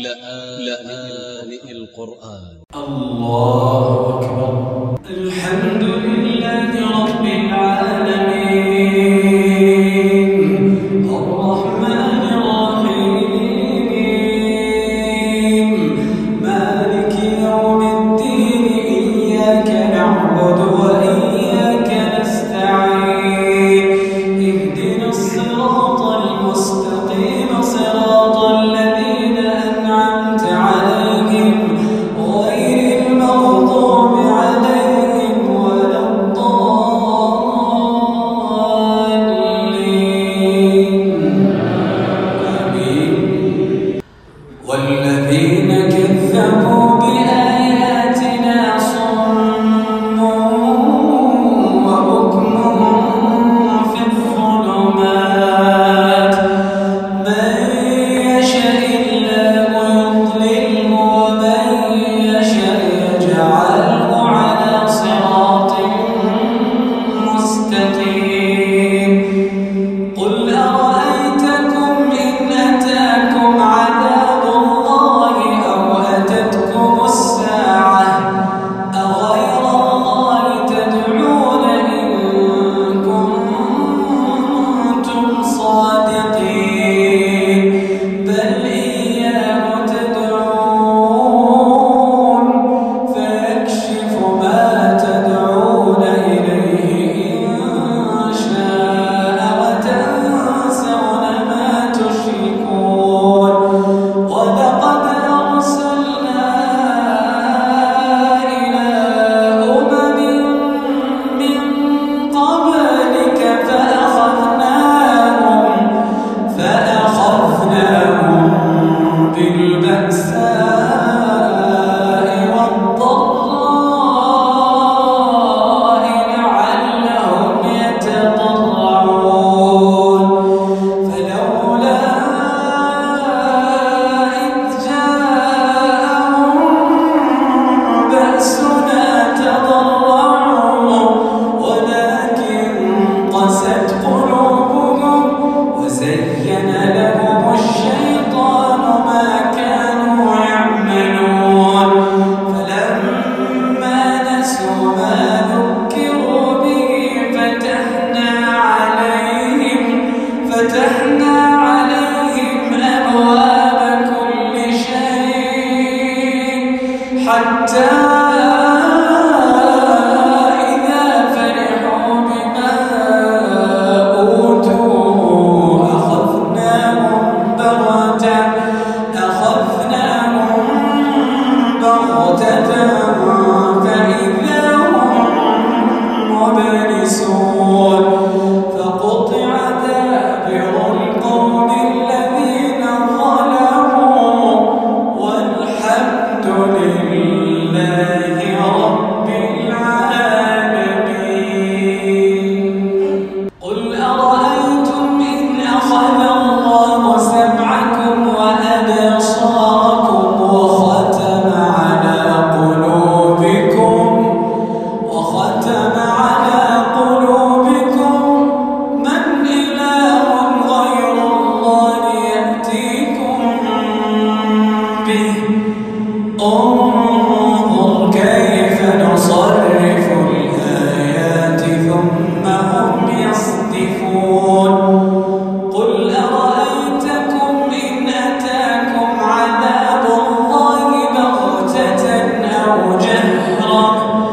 لآن القرآن. الله أكبر. الحمد لله Cadê حتى 光.